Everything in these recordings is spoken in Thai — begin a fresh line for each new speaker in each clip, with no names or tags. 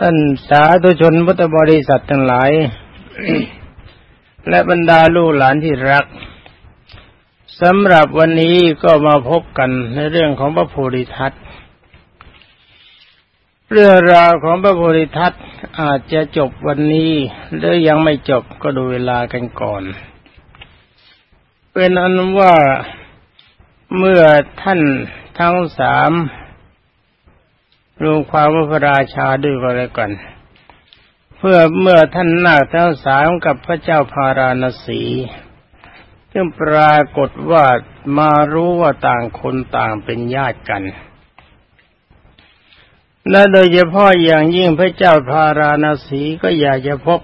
ท่านสาธุชนพุทธบริษัททั้งหลาย และบรรดาลูกหลานที่รักสำหรับวันนี้ก็มาพบกันในเรื่องของพระโพธิทัตเรื่องราวของพระโพธิทัตอาจจะจบวันนี้หรือยังไม่จบก็ดูเวลากันก่อน เป็นอันว่าเมื่อท่านทั้งสาม รวมความว่าพระราชาด้วยก็แล้วกัน เพื่อเมื่อท่านนาคทั้งสามกับพระเจ้าพาราณสีซึ่งปรากฏว่ามารู้ว่าต่างคนต่างเป็นญาติกัน และโดยเฉพาะอย่างยิ่งพระเจ้าพาราณสีก็อยากจะพบ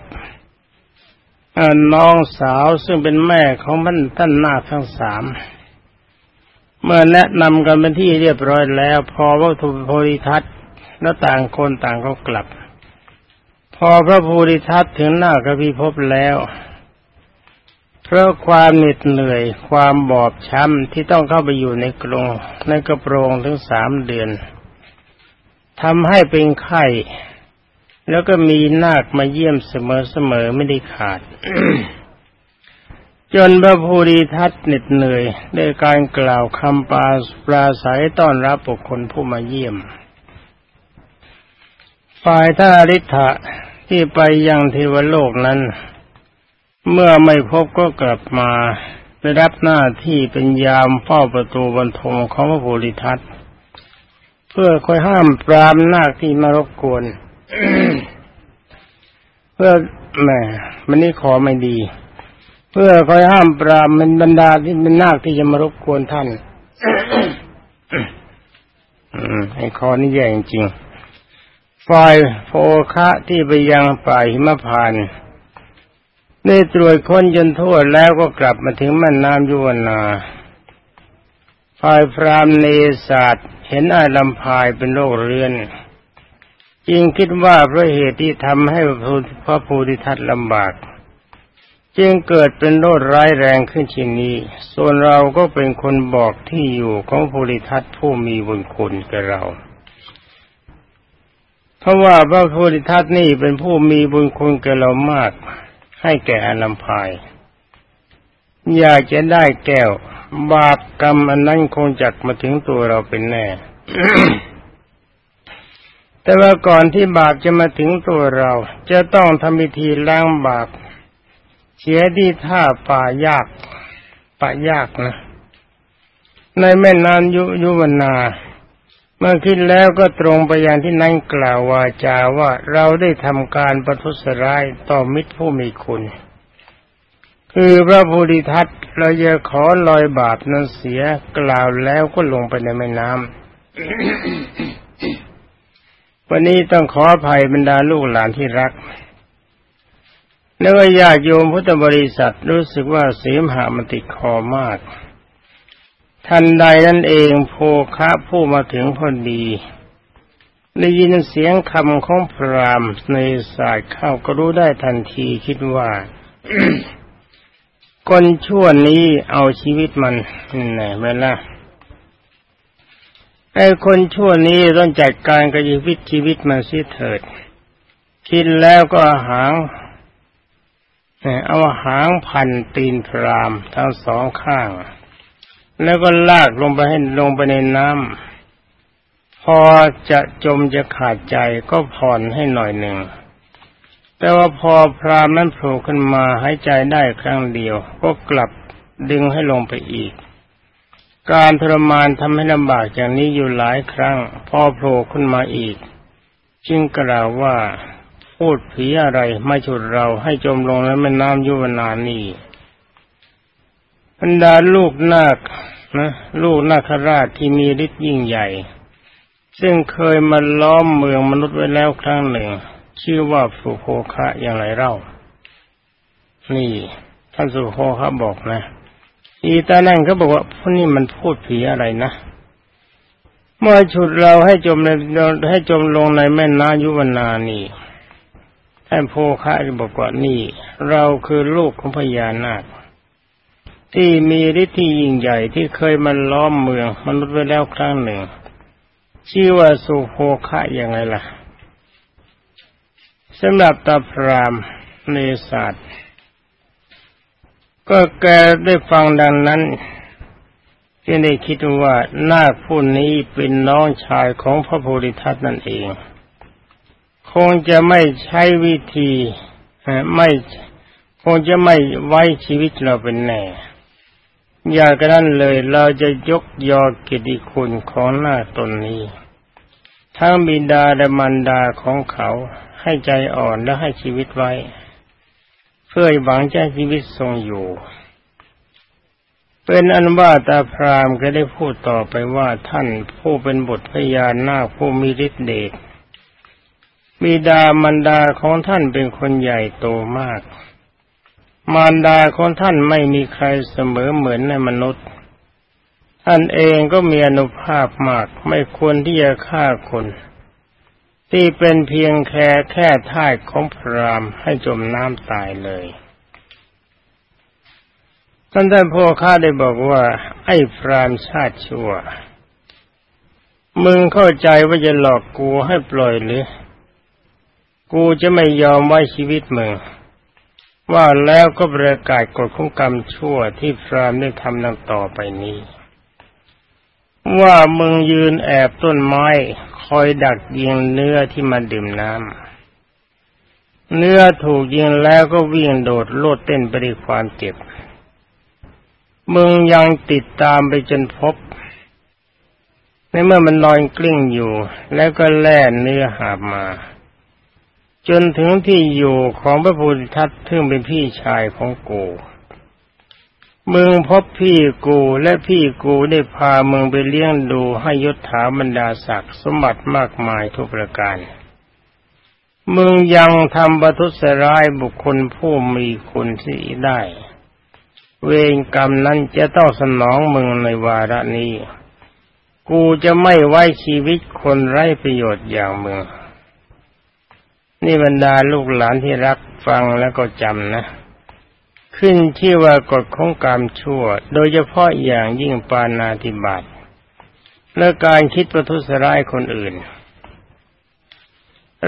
น้องสาวซึ่งเป็นแม่ของมันท่านนาคทั้งสามเมื่อแนะนำกันเป็นที่เรียบร้อยแล้ว พอวัตถุโพธิทัต แล้วต่างคนต่างก็กลับ พอพระโพธิทัตถึงหน้ากระพิภพแล้วเพราะความเหน็ดเหนื่อยความบอบช้ำที่ต้องเข้าไปอยู่ในกรงในกระโปรงถึงสามเดือนทำให้เป็นไข้ แล้วก็มีนาคมาเยี่ยมเสมอๆไม่ได้ขาด จนพระภูริทัตเหน็ดเหนื่อยด้วยการกล่าวคำปาปราศัยต้อนรับบุคคลผู้มาเยี่ยม ฝ่ายท่าริธะที่ไปยังเทวโลกนั้น เมื่อไม่พบก็กลับมาไปรับหน้าที่เป็นยามเฝ้าประตูบรรทมของพระภูริทัตเพื่อคอยห้ามปรามนาคที่มารบกวน เพื่อแหมมันนี่ขอไม่ดี เพื่อคอยห้ามปรามมันบรรดาที่เป็นนาคที่จะมารบกวนท่านไอ้คอนี่แย่จริง ฝ่ายโฟคะที่ไปยังป่าหิมพานได้ตรวจค้นจนทั่วแล้วก็กลับมาถึงแม่น้ำยุวนาฝ่ายพรามเนศาสตร์เห็นอาลำพายเป็นโรคเรื้อนจึงคิดว่าเพราะเหตุที่ทำให้พระภูริทัตลำบาก จึงเกิดเป็นโรคร้ายแรงขึ้นเช่นนี้ ส่วนเราก็เป็นคนบอกที่อยู่ของภูริทัตผู้มีบุญคุณแกเรา เพราะว่าพระภูริทัตนี่เป็นผู้มีบุญคุณแก่เรามาก ให้แก่อนัมพาย อยากจะได้แก้ว บาปกรรมอันนั้นคงจักมาถึงตัวเราเป็นแน่ แต่ว่าก่อนที่บาปจะมาถึงตัวเรา จะต้องทำพิธีล้างบาปเสียที่ท่าป่ายากป่ายากนะ ในแม่นานยุยุวนา เมื่อคิดแล้วก็ตรงไปยังที่นั่นกล่าววาจาว่าเราได้ทำการประทุษร้ายต่อมิตรผู้มีคุณ คือพระภูริทัตเราจะขอลอยบาปนั้นเสียกล่าวแล้วก็ลงไปในแม่น้ำวันนี้ต้องขออภัยบรรดาลูกหลานที่รัก แล้วก็ญาติโยมพุทธบริษัทรู้สึกว่าเสียมหามันติดคอมาก ทันใดนั่นเองโพคะผู้มาถึงพอดีได้ยินเสียงคำของพรามในสายเข้าก็รู้ได้ทันทีคิดว่าคนชั่วนี้เอาชีวิตมันไหนเวลาไอ้คนชั่วนี้ต้องจัดการกับชีวิตชีวิตมันสิเถิด คิดแล้วก็หางเอาหางพันตีนพรามทั้งสองข้าง แล้วก็ลากลงไปให้ลงไปในน้ำพอจะจมจะขาดใจก็ผ่อนให้หน่อยหนึ่ง แต่ว่าพอพรามนั้นโผล่ขึ้นมาหายใจได้ครั้งเดียว ก็กลับดึงให้ลงไปอีก การทรมานทำให้ลำบากอย่างนี้อยู่หลายครั้ง พอโผล่ขึ้นมาอีก จึงกล่าวว่าพูดผีอะไรไม่ฉุดเราให้จมลงในแม่น้ำยุวนานี บรรดาลูกนาคนะลูกนาคราชที่มีฤทธิ์ยิ่งใหญ่ ซึ่งเคยมาล้อมเมืองมนุษย์ไว้แล้วครั้งหนึ่ง ชื่อว่าสุโภคะอย่างไรเล่า นี่ ท่านสุโภคะบอกนะอีตานั่นเขาบอกว่าพวกนี้มันพูดผีอะไรนะเมื่อฉุดเราให้จมในให้จมลงในแม่น้ำยุวนานีท่านโพคะบอกว่านี่ เราคือลูกของพญานาค ที่มีฤทธิ์ที่ยิ่งใหญ่ที่เคยมาล้อมเมืองมนุษย์ไว้แล้วครั้งหนึ่ง ชื่อว่าสุโภคะยังไงล่ะสำหรับตาพรามในศาสตร์ก็แกได้ฟังดังนั้นจึงได้คิดว่านาคผู้นี้เป็นน้องชายของพระโพธิทัตนั่นเอง คงจะไม่ใช้วิธีไม่คงจะไม่ไว้ชีวิตเราเป็นแน่ อย่างนั้นเลยเราจะยกยอกิติคุณของหน้าตนนี้ ทั้งบิดาและมารดาของเขาให้ใจอ่อนและให้ชีวิตไว้ เพื่อหวังจะชีวิตทรงอยู่ เป็นอันว่าตาพรามก็ได้พูดต่อไปว่าท่านผู้เป็นบุตรพญานหน้าผู้มีฤทธิ์เดชบิดามารดาของท่านเป็นคนใหญ่โตมาก มารดาของท่านไม่มีใครเสมอเหมือนในมนุษย์ ท่านเองก็มีอนุภาพมากไม่ควรที่จะฆ่าคน ที่เป็นเพียงแค่แค่ท่ายของพรามให้จมน้ำตายเลยท่านท่านพ่อข้าได้บอกว่า ไอ้พรามชาติชั่ว มึงเข้าใจว่าจะหลอกกูให้ปล่อยหรือ กูจะไม่ยอมไว้ชีวิตมึง ว่าแล้วก็ประกาศกฎของกรรมชั่วที่พรามได้ทำนังต่อไปนี้ ว่ามึงยืนแอบต้นไม้ คอยดักยิงเนื้อที่มาดื่มน้ำเนื้อถูกยิงแล้วก็วิ่งโดดโลดเต้นไปด้วยความเจ็บ มึงยังติดตามไปจนพบ ในเมื่อมันนอนกลิ้งอยู่ แล้วก็แล่เนื้อหามา จนถึงที่อยู่ของพระพุทธทัตซึ่งเป็นพี่ชายของกูมึงพบพี่กูและพี่กูได้พามึงไปเลี้ยงดูให้ยศถาบรรดาศักดิ์สมบัติมากมายทุกประการ มึงยังทำบัตุสร้ายบุคคลผู้มีคุณที่ได้ เวรกรรมนั้นจะต้องสนองมึงในวาระนี้ กูจะไม่ไว้ชีวิตคนไร้ประโยชน์อย่างมึง นี่บรรดาลูกหลานที่รักฟังแล้วก็จำนะ ขึ้นที่ว่ากฎของกรรมชั่ว โดยเฉพาะอย่างยิ่งปานาติบาตและการคิดประทุษร้ายคนอื่น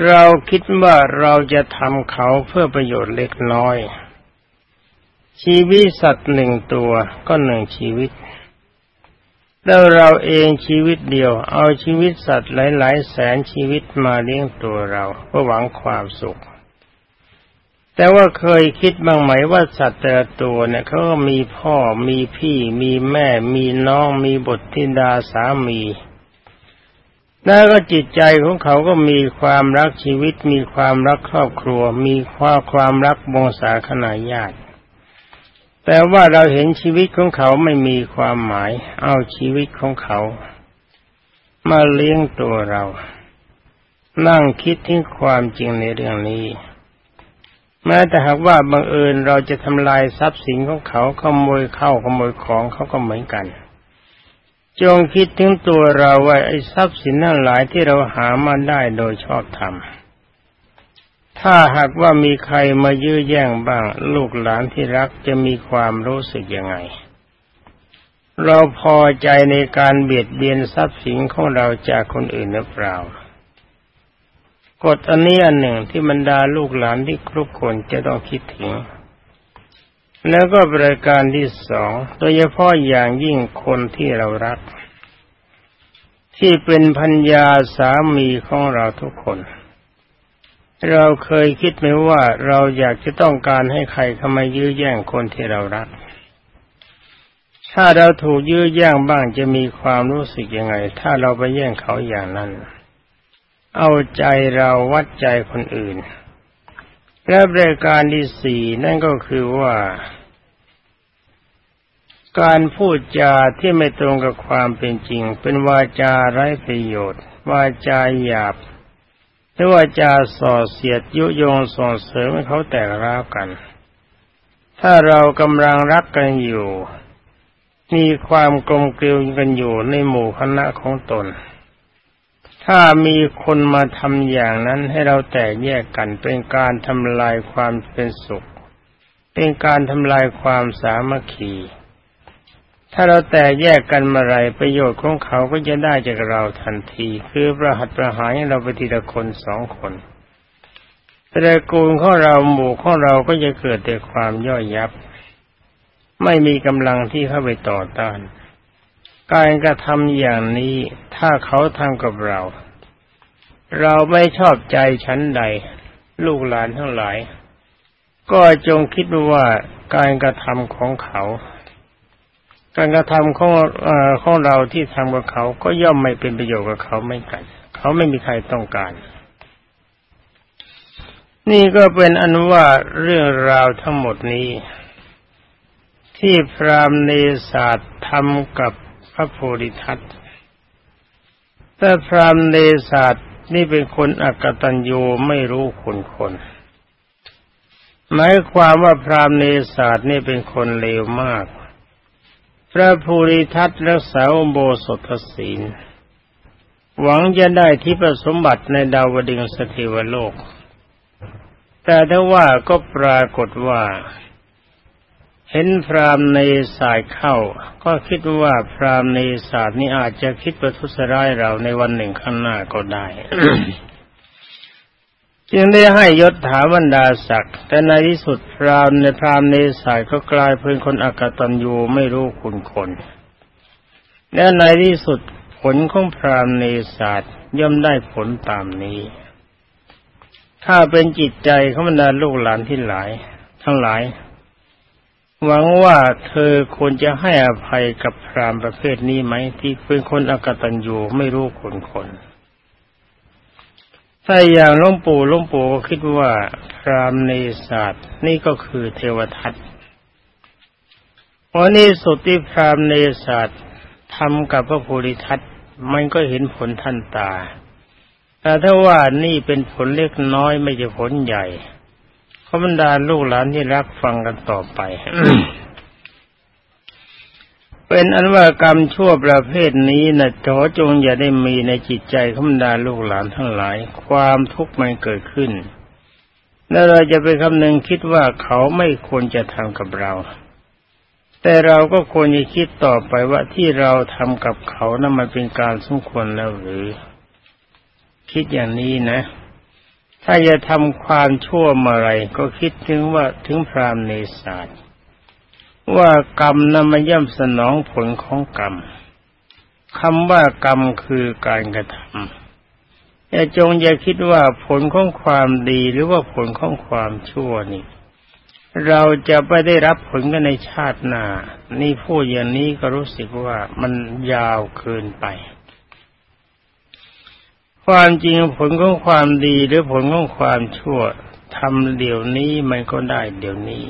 เราคิดว่าเราจะทำเขาเพื่อประโยชน์เล็กน้อย ชีวิตสัตว์หนึ่งตัวก็หนึ่งชีวิต แล้วเราเองชีวิตเดียว เอาชีวิตสัตว์หลายๆแสนชีวิตมาเลี้ยงตัวเราเพื่อหวังความสุข แต่ว่าเคยคิดบ้างไหมว่าสัตว์แต่ตัวเนี่ยเขาก็มีพ่อมีพี่ มีแม่ มีน้อง มีบุตรธิดาสามี แล้วก็จิตใจของเขาก็มีความรักชีวิต มีความรักครอบครัว มีความความรักวงศาคณาญาติ แต่ว่าเราเห็นชีวิตของเขาไม่มีความหมาย เอาชีวิตของเขา มาเลี้ยงตัวเรา นั่งคิดถึงความจริงในเรื่องนี้ แม้แต่หากว่าบังเอิญเราจะทำลายทรัพย์สินของเขาขโมยเข้าขโมยของเขาก็เหมือนกัน จงคิดถึงตัวเราว่าไอ้ทรัพย์สินนั่นหลายที่เราหามาได้โดยชอบธรรม ถ้าหากว่ามีใครมายื้อแย่งบ้าง ลูกหลานที่รักจะมีความรู้สึกยังไง เราพอใจในการเบียดเบียนทรัพย์สินของเราจากคนอื่นหรือเปล่ากฎอันนี้อันหนึ่งที่บรรดาลูกหลานที่ครุกคนจะต้องคิดถึง แล้วก็บริการที่สอง โดยเฉพาะอย่างยิ่งคนที่เรารัก ที่เป็นพัญญาสามีของเราทุกคน เราเคยคิดไหมว่าเราอยากจะต้องการให้ใครเข้ามายื้อแย่งคนที่เรารัก ถ้าเราถูกยื้อแย่งบ้างจะมีความรู้สึกยังไง ถ้าเราไปแย่งเขาอย่างนั้น เอาใจเราวัดใจคนอื่น และบริการที่สี่นั่นก็คือว่า การพูดจาที่ไม่ตรงกับความเป็นจริง เป็นวาจาไร้ประโยชน์ วาจาหยาบ หรือวาจาส่อเสียดยุยงส่งเสริมให้เขาแตกร้าวกัน ถ้าเรากำลังรักกันอยู่ มีความกลมเกลียวกันอยู่ในหมู่คณะของตน ถ้ามีคนมาทำอย่างนั้นให้เราแตกแยกกันเป็นการทำลายความเป็นสุข เป็นการทำลายความสามัคคี ถ้าเราแตกแยกกันเมื่อไรประโยชน์ของเขาก็จะได้จากเราทันที คือประหัตประหารเราไปทีละคนสองคนตระกูลของเราหมู่ของเราก็จะเกิดแต่ความย่อยยับ ไม่มีกำลังที่เข้าไปต่อต้าน การกระทำอย่างนี้ถ้าเขาทำกับเรา เราไม่ชอบใจชั้นใด ลูกหลานทั้งหลาย ก็จงคิดว่าการกระทำของเขา การกระทำของอของเราที่ทำกับเขาก็ย่อมไม่เป็นประโยชน์กับเขาไม่กัน เขาไม่มีใครต้องการ นี่ก็เป็นอันว่าเรื่องราวทั้งหมดนี้ ที่พรามเนศาสตร์ทำกับพระโพธิทัตแต่พรามเนศาสตร์นี่เป็นคนอกตัญญูไม่รู้คุณคนหมายความว่าพรามเนศาสตร์นี่เป็นคนเลวมาก พระภูริทัตรักษาโบสถศีล หวังจะได้ที่ประสมบัติในดาวดึงสถิวโลก แต่ถ้าว่าก็ปรากฏว่า เห็นพรามในสายเข้า ก็คิดว่าพรามในศาสตร์นี้อาจจะคิดประทุษร้ายเราในวันหนึ่งข้างหน้าก็ได้ จึงได้ให้ยศถาบรรดาศักดิ์แต่ในที่สุดพรามในพรามในสายก็กลายเป็นคนอากตันยูไม่รู้คุณคนและในที่สุดผลของพรามในศาสตร์ย่อมได้ผลตามนี้ ถ้าเป็นจิตใจของบรรดาลูกหลานที่หลาย ทั้งหลาย หวังว่าเธอควรจะให้อภัยกับพรามประเภทนี้ไหมที่เป็นคนอกตัญญูไม่รู้คนคน ถ้าอย่างลุงปู่ลุงปู่ก็คิดว่าพรามในศาสตร์นี่ก็คือเทวทัตพอนี้สุดที่พรามในศาสตร์ทำกับพระโพธิทัตมันก็เห็นผลทันตา แต่ถ้าว่านี่เป็นผลเล็กน้อยไม่ใช่ผลใหญ่ขบรรดาลูกหลานที่รักฟังกันต่อไป เป็นอันว่ากรรมชั่วประเภทนี้นะขอจงอย่าได้มีในจิตใจขบรรดาลูกหลานทั้งหลาย ความทุกข์มันเกิดขึ้น แล้วเราจะไปคำนึงคิดว่าเขาไม่ควรจะทำกับเรา แต่เราก็ควรจะคิดต่อไปว่าที่เราทำกับเขานะั้นมันเป็นการสมควรแล้วหรือ คิดอย่างนี้นะ ถ้าจะทำความชั่วมาไรก็คิดถึงว่าถึงพรามเนศาส ว่ากรรมนั้นมาย่ำสนองผลของกรรมคำว่ากรรมคือการกระทำอย่าจงอย่าคิดว่าผลของความดีหรือว่าผลของความชั่วนี่ เราจะไปได้รับผลกันในชาติหน้า นี่พูดอย่างนี้ก็รู้สึกว่ามันยาวเกินไป ความจริงผลของความดีหรือผลของความชั่วทำเดี๋ยวนี้มันก็ได้เดี๋ยวนี้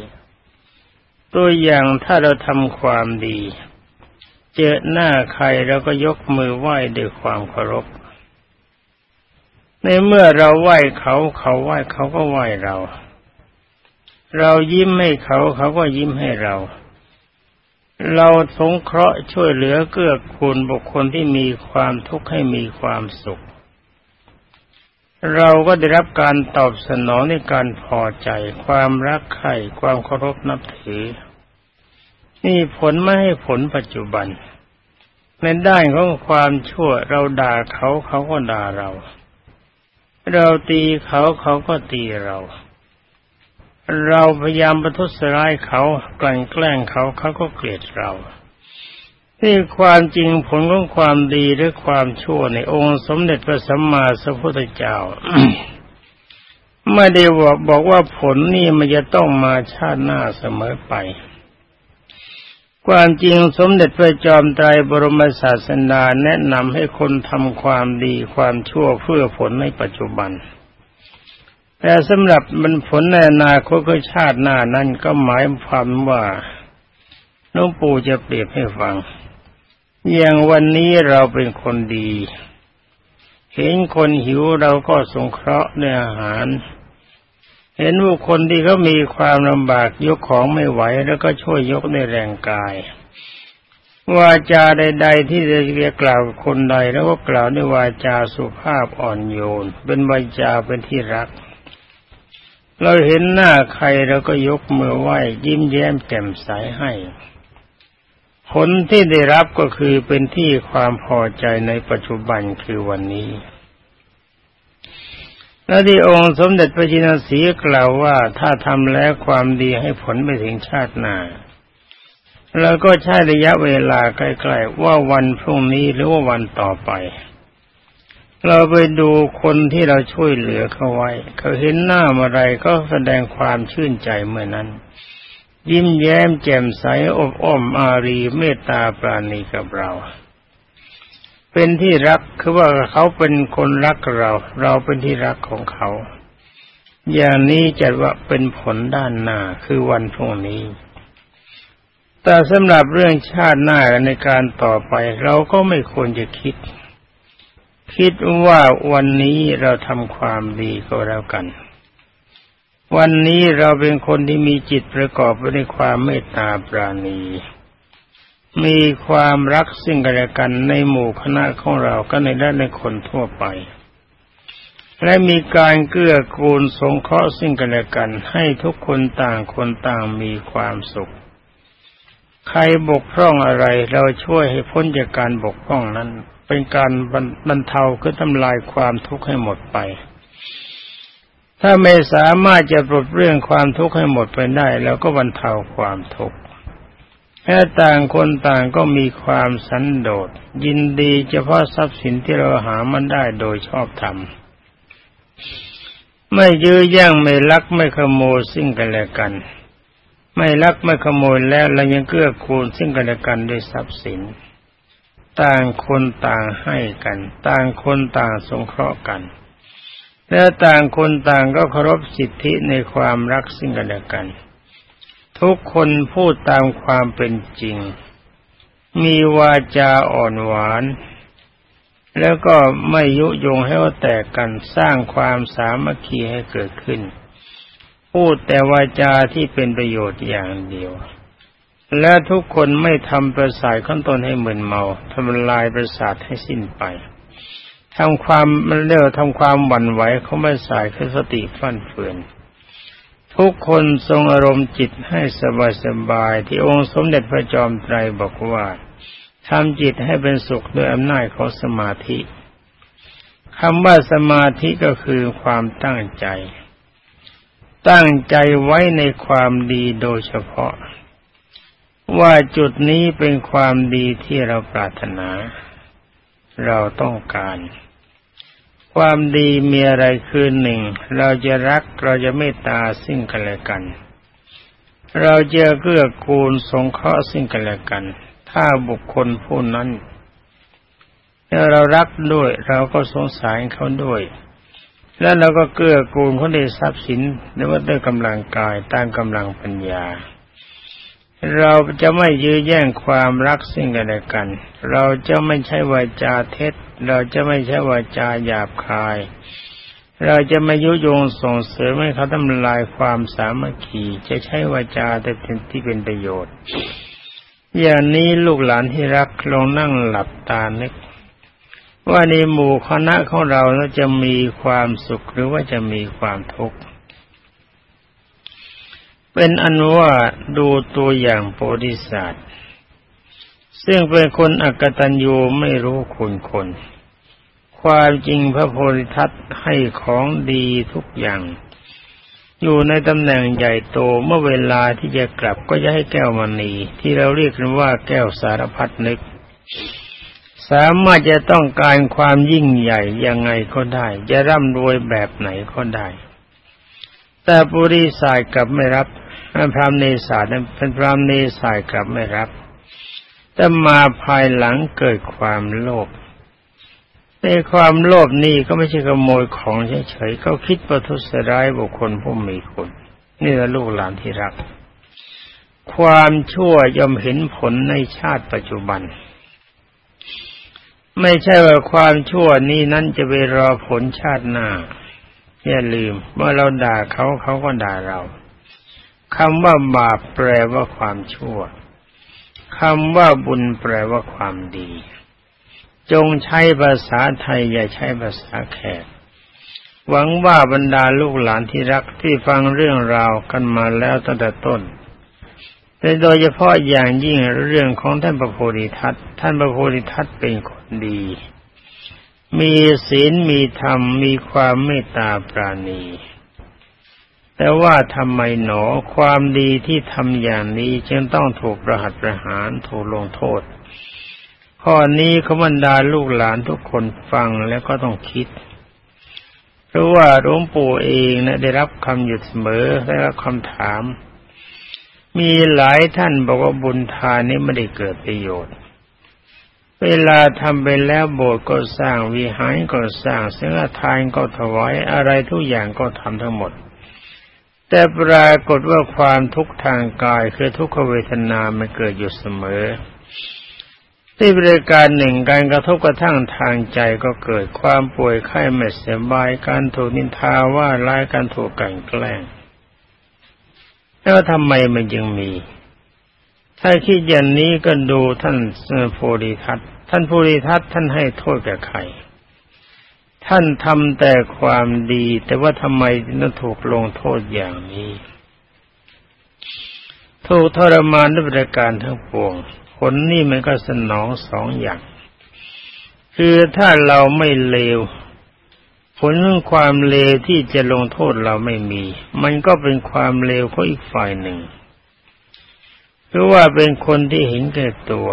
ตัวอย่างถ้าเราทำความดี เจอหน้าใครเราก็ยกมือไหว้ด้วยความเคารพ ในเมื่อเราไหว้เขาเขาไหว้เขาก็ไหว้เรา เรายิ้มให้เขาเขาก็ยิ้มให้เรา เราสงเคราะห์ช่วยเหลือเกื้อกูลบุคคลที่มีความทุกข์ให้มีความสุข เราก็ได้รับการตอบสนองในการพอใจ ความรักใคร่ความเคารพนับถือ นี่ผลไม่ให้ผลปัจจุบัน ในด้านของความชั่วเราด่าเขาเขาก็ด่าเรา เราตีเขาเขาก็ตีเรา เราพยายามประทุษร้ายเขากลั่นแกล้งเขาเขาก็เกลียดเรา นี่ความจริงผลของความดีหรือความชั่วในองค์สมเด็จพระสัมมาสัมพุทธเจ้าไม่ได้บอกบอกว่าผลนี่มันจะต้องมาชาติหน้าเสมอไป ความจริงสมเด็จพระจอมไตรบรมศาสนาแนะนำให้คนทำความดีความชั่วเพื่อผลในปัจจุบัน แต่สำหรับมันผลในอนาคตก็ชาติหน้านั้นก็หมายความว่าน้องปู่จะเปรียบให้ฟัง อย่างวันนี้เราเป็นคนดี เห็นคนหิวเราก็สงเคราะห์ในอาหาร เห็นบุคคลที่เขามีความลำบากยกของไม่ไหวแล้วก็ช่วยยกในแรงกายวาจาใด ๆ ที่จะเรียกกล่าวคนใดแล้วก็กล่าวด้วยวาจาสุภาพอ่อนโยน เป็นวาจาเป็นที่รัก เราเห็นหน้าใครเราก็ยกมือไหว้ยิ้มแย้มแจ่มใสให้ ผลที่ได้รับก็คือเป็นที่ความพอใจในปัจจุบันคือวันนี้ แล้วที่องค์สมเด็จพระจินสีกล่าวว่าถ้าทำแล้วความดีให้ผลไปถึงชาติหน้าเราก็ใช้ระยะเวลาใกล้ๆว่าวันพรุ่งนี้หรือว่าวันต่อไป เราไปดูคนที่เราช่วยเหลือเขาไว้ เขาเห็นหน้าอะไรก็แสดงความชื่นใจเมื่อนั้น ยิ้มแย้มแจ่มใสอบอ้อมอารีเมตตาปราณีกับเรา เป็นที่รักคือว่าเขาเป็นคนรักเรา เราเป็นที่รักของเขา อย่างนี้จัดว่าเป็นผลด้านหน้าคือวันพรุ่งนี้ แต่สำหรับเรื่องชาติหน้าในการต่อไปเราก็ไม่ควรจะคิด คิดว่าวันนี้เราทำความดีก็แล้วกัน วันนี้เราเป็นคนที่มีจิตประกอบไปด้วยความเมตตาปราณี มีความรักซึ่งกันและกันในหมู่คณะของเราก็ในด้านในคนทั่วไป และมีการเกื้อกูลสงเคราะห์ซึ่งกันและกัน ให้ทุกคนต่างคนต่างมีความสุข ใครบกพร่องอะไรเราช่วยให้พ้นจากการบกพร่องนั้น เป็นการบรรเทาคือทำลายความทุกข์ให้หมดไป ถ้าไม่สามารถจะปลดเรื่องความทุกข์ให้หมดไปได้เราก็บรรเทาความทุกข์แค่ต่างคนต่างก็มีความสันโดษยินดีเฉพาะทรัพย์สินที่เราหามันได้โดยชอบธรรมไม่ยื้อแย่งไม่ลักไม่ขโมยสิ่งกันและกัน ไม่ลักไม่ขโมยแล้วเรายังเกื้อกูลซึ่งกันและกันด้วยทรัพย์สิน ต่างคนต่างให้กัน ต่างคนต่างสงเคราะห์กัน และต่างคนต่างก็เคารพสิทธิในความรักซึ่งกันและกัน ทุกคนพูดตามความเป็นจริง มีวาจาอ่อนหวาน แล้วก็ไม่ยุยงให้ว่าแตกกันสร้างความสามัคคีให้เกิดขึ้น พูดแต่วาจาที่เป็นประโยชน์อย่างเดียว และทุกคนไม่ทำประสาทขั้นตนให้เหมือนเมาทำลายประสาทให้สิ้นไป ทำความมันเรียกทำความหวั่นไหวเขาไม่สายคือสติฟั่นเฟือนทุกคนทรงอารมณ์จิตให้สบายสบายที่องค์สมเด็จพระจอมไตรบอกว่าทำจิตให้เป็นสุขด้วยอำนาจของสมาธิคำว่าสมาธิก็คือความตั้งใจ ตั้งใจไว้ในความดีโดยเฉพาะ ว่าจุดนี้เป็นความดีที่เราปรารถนา เราต้องการ ความดีมีอะไรคือหนึ่ง เราจะรักเราจะเมตตาสิ่งกันและกัน เราจะเกื้อกูลสงเคราะห์สิ่งกันและกัน ถ้าบุคคลผู้นั้นเรารักด้วย เราก็สงสารเขาด้วย แล้วเราก็เกื้อกูลเขาได้ทรัพย์สินหรือว่าด้วยกำลังกายตามกำลังปัญญา เราจะไม่ยื้อแย่งความรักสิ่งกันและกัน เราจะไม่ใช้วาจาเท็จ เราจะไม่ใช้วาจาหยาบคาย เราจะไม่ยุยงส่งเสริมให้เขาทำลายความสามัคคีจะใช้วาจาแต่เป็นที่เป็นประโยชน์ อย่างนี้ลูกหลานที่รักลองนั่งหลับตานึก ว่าในหมู่คณะของเราจะมีความสุขหรือว่าจะมีความทุกข์ เป็นอันว่าดูตัวอย่างโพธิสัตว์ซึ่งเป็นคนอักตันยูไม่รู้คุณคน ความจริงพระโพธิทัตให้ของดีทุกอย่าง อยู่ในตำแหน่งใหญ่โตเมื่อเวลาที่จะกลับก็จะให้แก้วมณีที่เราเรียกกันว่าแก้วสารพัดนึก สามารถจะต้องการความยิ่งใหญ่ยังไงก็ได้ จะร่ำรวยแบบไหนก็ได้แต่ปุริสายกลับไม่รับ พระเนศาสนั้นเป็นพระเนศายกลับไม่รับ แต่มาภายหลังเกิดความโลภในความโลภนี่ก็ไม่ใช่ขโมยของเฉยๆเขาคิดประทุษร้ายบุคคลผู้มีคุณนี่แหละลูกหลานที่รัก ความชั่วย่อมเห็นผลในชาติปัจจุบัน ไม่ใช่ว่าความชั่วนี้นั้นจะไปรอผลชาติหน้าอย่าลืมเมื่อเราด่าเขาเขาก็ด่าเรา คำว่าบาปแปลว่าความชั่วคำว่าบุญแปลว่าความดี จงใช้ภาษาไทย อย่าใช้ภาษาแขก หวังว่าบรรดาลูกหลานที่รักที่ฟังเรื่องราวกันมาแล้วตั้งแต่ต้นแต่โดยเฉพาะอย่างยิ่งเรื่องของท่านพระโพธิทัตท่านพระโพธิทัตเป็นคนดี มีศีลมีธรรมมีความเมตตาปราณี แต่ว่าทำไมหนอความดีที่ทำอย่างนี้จึงต้องถูกประหัตประหารถูกลงโทษ ข้อนี้ขบรรดาลูกหลานทุกคนฟังแล้วก็ต้องคิด เพราะว่าหลวงปู่เองนะได้รับคำหยุดเสมอได้รับคำถาม มีหลายท่านบอกว่าบุญทานนี้ไม่ได้เกิดประโยชน์เวลาทำไปแล้วโบสถ์ก็สร้างวิหารก็สร้างเสียทานก็ถวายอะไรทุกอย่างก็ทำทั้งหมด แต่ปรากฏว่าความทุกข์ทางกายคือทุกขเวทนามันเกิดอยู่เสมอ ที่บริการหนึ่งการกระทบกระทั่งทางใจก็เกิดความป่วยไข้ไม่สบายการถูกนินทาว่าร้ายการถูกกันแกล้งแล้วทำไมมันยังมี ถ้าคิดอย่างนี้ก็ดูท่านโพธิทัตท่านภูริทัตท่านให้โทษแก่ใคร ท่านทำแต่ความดี แต่ว่าทำไมต้องถูกลงโทษอย่างนี้ ถูกทรมานด้วยประการทั้งปวง ผลนี่มันก็สนองสองอย่าง คือถ้าเราไม่เลว ผลของความเลวที่จะลงโทษเราไม่มี มันก็เป็นความเลวของอีกฝ่ายหนึ่ง หรือว่าเป็นคนที่เห็นแก่ตัว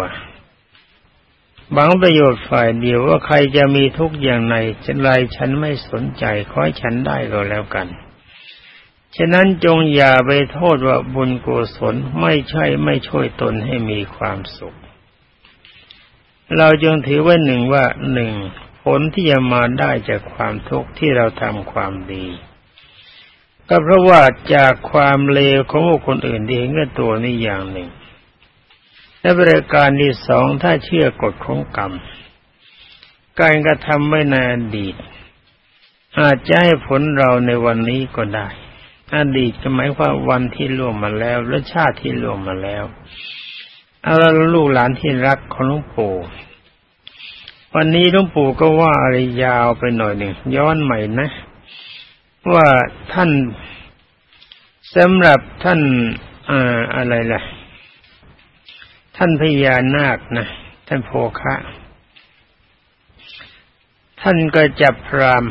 หวังประโยชน์ฝ่ายเดียวว่าใครจะมีทุกอย่างในฉันไรฉันไม่สนใจขอให้ฉันได้ก็แล้วกัน ฉะนั้นจงอย่าไปโทษว่าบุญกุศลไม่ใช่ไม่ช่วยตนให้มีความสุข เราจึงถือว่าหนึ่งว่าหนึ่งผลที่จะมาได้จากความทุกข์ที่เราทำความดี ก็เพราะว่าจากความเลวของคนอื่นที่เห็นกับตัวนี่อย่างหนึ่ง และบริการที่สองถ้าเชื่อกฎของกรรม การกระทำไว้ในอดีต อาจจะให้ผลเราในวันนี้ก็ได้ อดีตก็หมายความวันที่ล่วงมาแล้ว และชาติที่ล่วงมาแล้วเอาละลูกหลานที่รักของหลวงปู่วันนี้หลวงปู่ก็ว่าอะไรยาวไปหน่อยหนึ่งย้อนใหม่นะ ว่าท่านสำหรับท่านอ่าอะไรล่ะ ท่านพญานาคนะท่านโพคะ ท่านก็จับพราม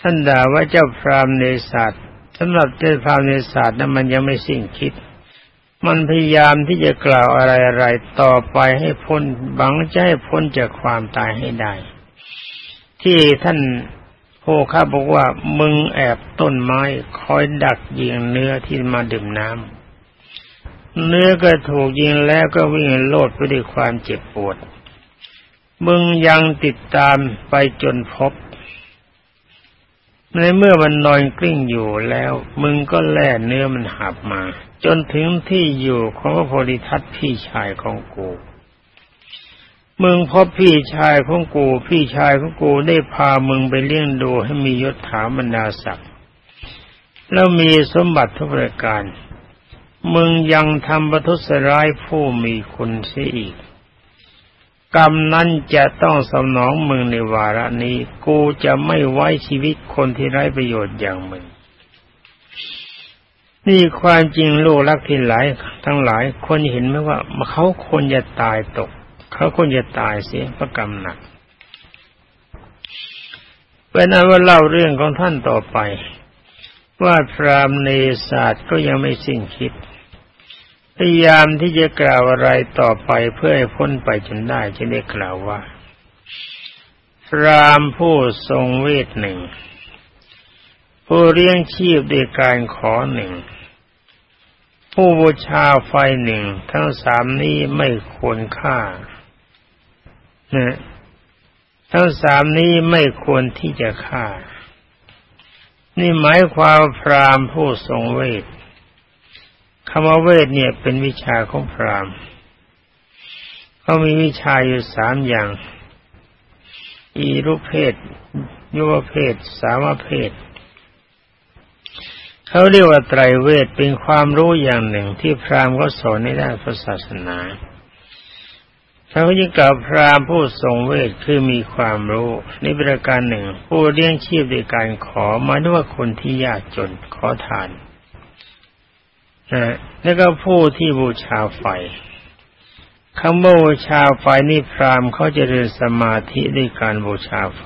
ท่านด่าว่าเจ้าพรามในศาสตร์สำหรับเจ้าพรามในศาสตร์นั้นมันยังไม่สิ้นคิด มันพยายามที่จะกล่าวอะไรอะไรต่อไปให้พ้นบังจะให้พ้นจากความตายให้ได้ ที่ท่านโพคะบอกว่ามึงแอบต้นไม้คอยดักยิงเนื้อที่มาดื่มน้ำ เนื้อก็ถูกยิงแล้วก็วิ่งโลดไปด้วยความเจ็บปวด มึงยังติดตามไปจนพบ ในเมื่อมันนอนกลิ้งอยู่แล้ว มึงก็แล่เนื้อมันหับมา จนถึงที่อยู่ของพระโพธิทัตพี่ชายของกูมึงพบพี่ชายของกู พี่ชายของกูได้พามึงไปเลี้ยงดูให้มียศถาบรรดาศักดิ์แล้วมีสมบัติทุกประการ มึงยังทำประทุษร้ายผู้มีคุณเสียอีก กรรมนั้นจะต้องสนองมึงในวาระนี้ กูจะไม่ไว้ชีวิตคนที่ไร้ประโยชน์อย่างมึง นี่ความจริงลูกรักที่หลายทั้งหลายคนเห็นไหมว่าเขาควรจะตายตก เขาควรจะตายเสียเพราะกรรมหนักเป็นนั้นว่าเล่าเรื่องของท่านต่อไป ว่าพรามเนศาสตร์ก็ยังไม่สิ้นคิด พยายามที่จะกล่าวอะไรต่อไปเพื่อให้พ้นไปจนได้จะได้กล่าวว่า พรามผู้ทรงเวทหนึ่ง ผู้เลี้ยงชีพด้วยการขอหนึ่ง ผู้บูชาไฟหนึ่ง ทั้งสามนี้ไม่ควรฆ่านะทั้งสามนี้ไม่ควรที่จะฆ่า นี่หมายความพรามผู้ทรงเวท คำว่าเวทเนี่ยเป็นวิชาของพราหมณ์เขามีวิชาอยู่สามอย่าง อีรูปเพศยุวเพศ สามเพศ เขาเรียกว่าไตรเวทเป็นความรู้อย่างหนึ่งที่พราหมณ์ก็สอนในด้านพระศาสนาเขาจึงกล่าวพราหมณ์ผู้ทรงเวทคือมีความรู้ในประการหนึ่ง ผู้เลี้ยงชีพโดยการขอมาด้วยวคนที่ยากจนขอทาน แล้วก็ผู้ที่บูชาไฟคำว่าบูชาไฟนี่พรามเขาจะเรียนสมาธิด้วยการบูชาไฟ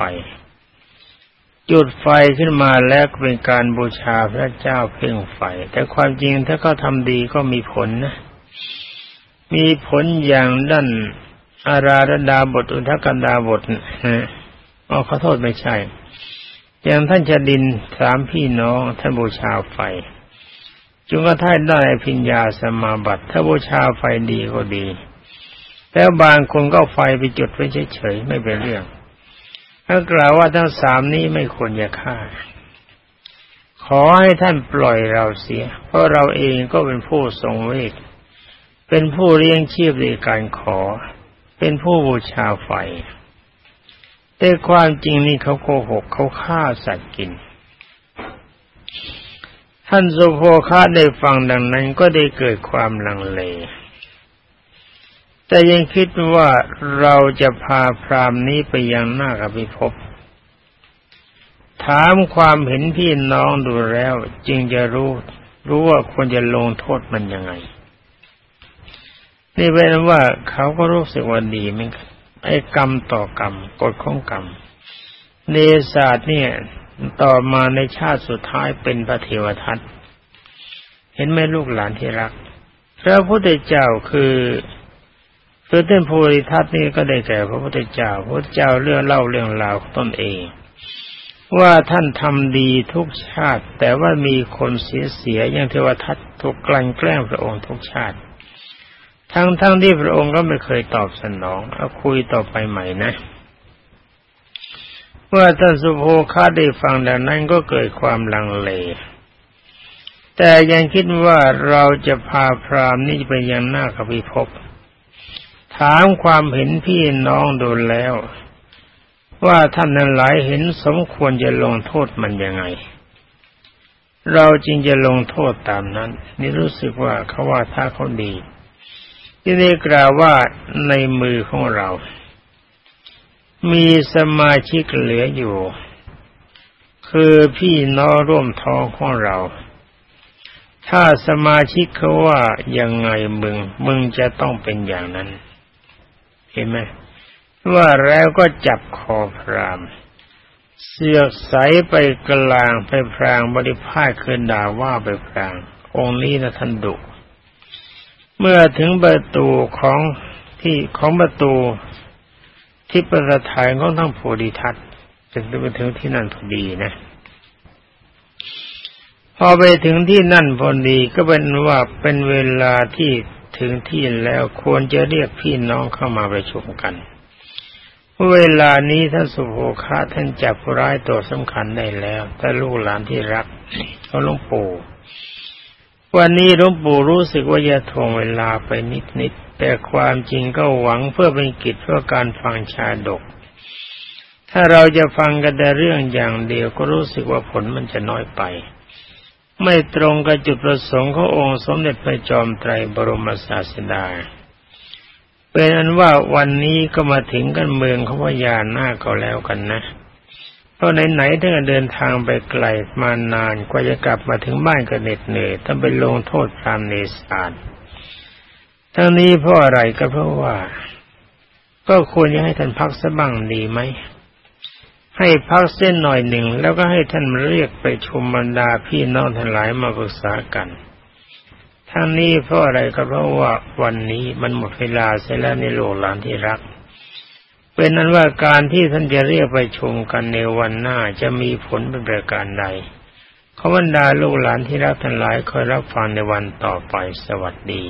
จุดไฟขึ้นมาแล้วเป็นการบูชาพระเจ้าเพ่งไฟ แต่ความจริงถ้าเขาทำดีก็มีผลนะ มีผลอย่างด้านอาราธดาบทอุทกันดาบทนะอ๋อขอโทษไม่ใช่ อย่างท่านจะดินสามพี่น้องท่านบูชาไฟ จนกระทั่งได้พิญญาสมาบัติถ้าบูชาไฟดีก็ดี แล้วบางคนก็ไฟไปจุดไว้เฉยๆไม่เป็นเรื่องถ้ากล่าวว่าทั้งสามนี้ไม่ควรจะฆ่า ขอให้ท่านปล่อยเราเสีย เพราะเราเองก็เป็นผู้ทรงเวทเป็นผู้เลี้ยงชีพในการขอ เป็นผู้บูชาไฟ แต่ความจริงนี่เขาโกหกเขาฆ่าสัตว์กิน ท่านสุโภคาได้ฟังดังนั้นก็ได้เกิดความลังเล แต่ยังคิดว่าเราจะพาพรามนี้ไปยังหน้ากับพิภพถามความเห็นพี่น้องดูแล้ว จึงจะรู้ รู้ว่าควรจะลงโทษมันยังไง นี่เป็นว่าเขาก็รู้สึกว่าดีเหมือนกันไอ้กรรมต่อกรรมกฎของกรรมเนศาสตร์เนี่ย ต่อมาในชาติสุดท้ายเป็นพระเทวทัตเห็นไหมลูกหลานที่รัก พระพุทธเจ้าคือคือท่านภูริทัตนี่ก็ได้แก่พระพุทธเจ้า พระเจ้าเรื่องเล่าเรื่องราวตนเอง ว่าท่านทำดีทุกชาติ แต่ว่ามีคนเสียเสียอย่างเทวทัตถูกกลั่นแกล้งพระองค์ทุกชาติ ทั้งทั้งที่พระองค์ก็ไม่เคยตอบสนอง เอาคุยต่อไปใหม่นะ เมื่อท่านสุโภคาได้ฟังดังนั้นก็เกิดความลังเล แต่ยังคิดว่าเราจะพาพรามนี่ไปยังหน้าขพิภพถามความเห็นพี่น้องดูแล้ว ว่าท่านนั้นหลายเห็นสมควรจะลงโทษมันยังไง เราจึงจะลงโทษตามนั้น นี่รู้สึกว่าเขาว่าถ้าเขาดีที่ได้กล่าวว่าในมือของเรา มีสมาชิกเหลืออยู่ คือพี่น้องร่วมท้องของเรา ถ้าสมาชิกเขาว่ายังไงมึง มึงจะต้องเป็นอย่างนั้น เห็นไหมว่าแล้วก็จับคอพราม เสือกใสไปกลางไปพรางบริพาคืนด่าว่าไปพราง องค์นี้นะท่านดุ เมื่อถึงประตูของที่ของประตู ที่ประทายของทั้งโพธิทัตจึงไปถึงที่นั่นพอดีนะ พอไปถึงที่นั่นพอดีก็เป็นว่าเป็นเวลาที่ถึงที่แล้วควรจะเรียกพี่น้องเข้ามาประชุมกัน เวลานี้ท่านสุโภคาท่านจับร้ายตัวสำคัญได้แล้วแต่ลูกหลานที่รักเขาหลวงปู่วันนี้หลวงปู่รู้สึกว่าจะทวงเวลาไปนิดนิด แต่ความจริงก็หวังเพื่อเป็นกิจเพื่อการฟังชาดก ถ้าเราจะฟังกันแต่เรื่องอย่างเดียวก็รู้สึกว่าผลมันจะน้อยไป ไม่ตรงกับจุดประสงค์ขององค์สมเด็จพระจอมไตรบรมศาสดา เป็นอันว่าวันนี้ก็มาถึงกันเมืองเขาพญานาคก็แล้วกันนะเพราะไหนๆถ้าเดินทางไปไกลมานานกว่าจะกลับมาถึงบ้านก็เหน็ดเหนื่อยต้องไปลงโทษพรามเนสาน ทั้งนี้เพราะอะไรก็เพราะว่า ก็ควรจะให้ท่านพักสักบ้างดีไหม ให้พักเส้นหน่อยหนึ่ง แล้วก็ให้ท่านเรียกไปชุมบรรดาพี่น้องทั้งหลายมาปรึกษากัน ทั้งนี้เพราะอะไรก็เพราะว่าวันนี้มันหมดเวลาเสียแล้วในโลกหลานที่รักเป็นนั้นว่าการที่ท่านจะเรียกไปชมกันในวันหน้าจะมีผลเป็นประการใดขบรรดาลูกหลานที่รักทั้งหลายคอยรับฟังในวันต่อไปสวัสดี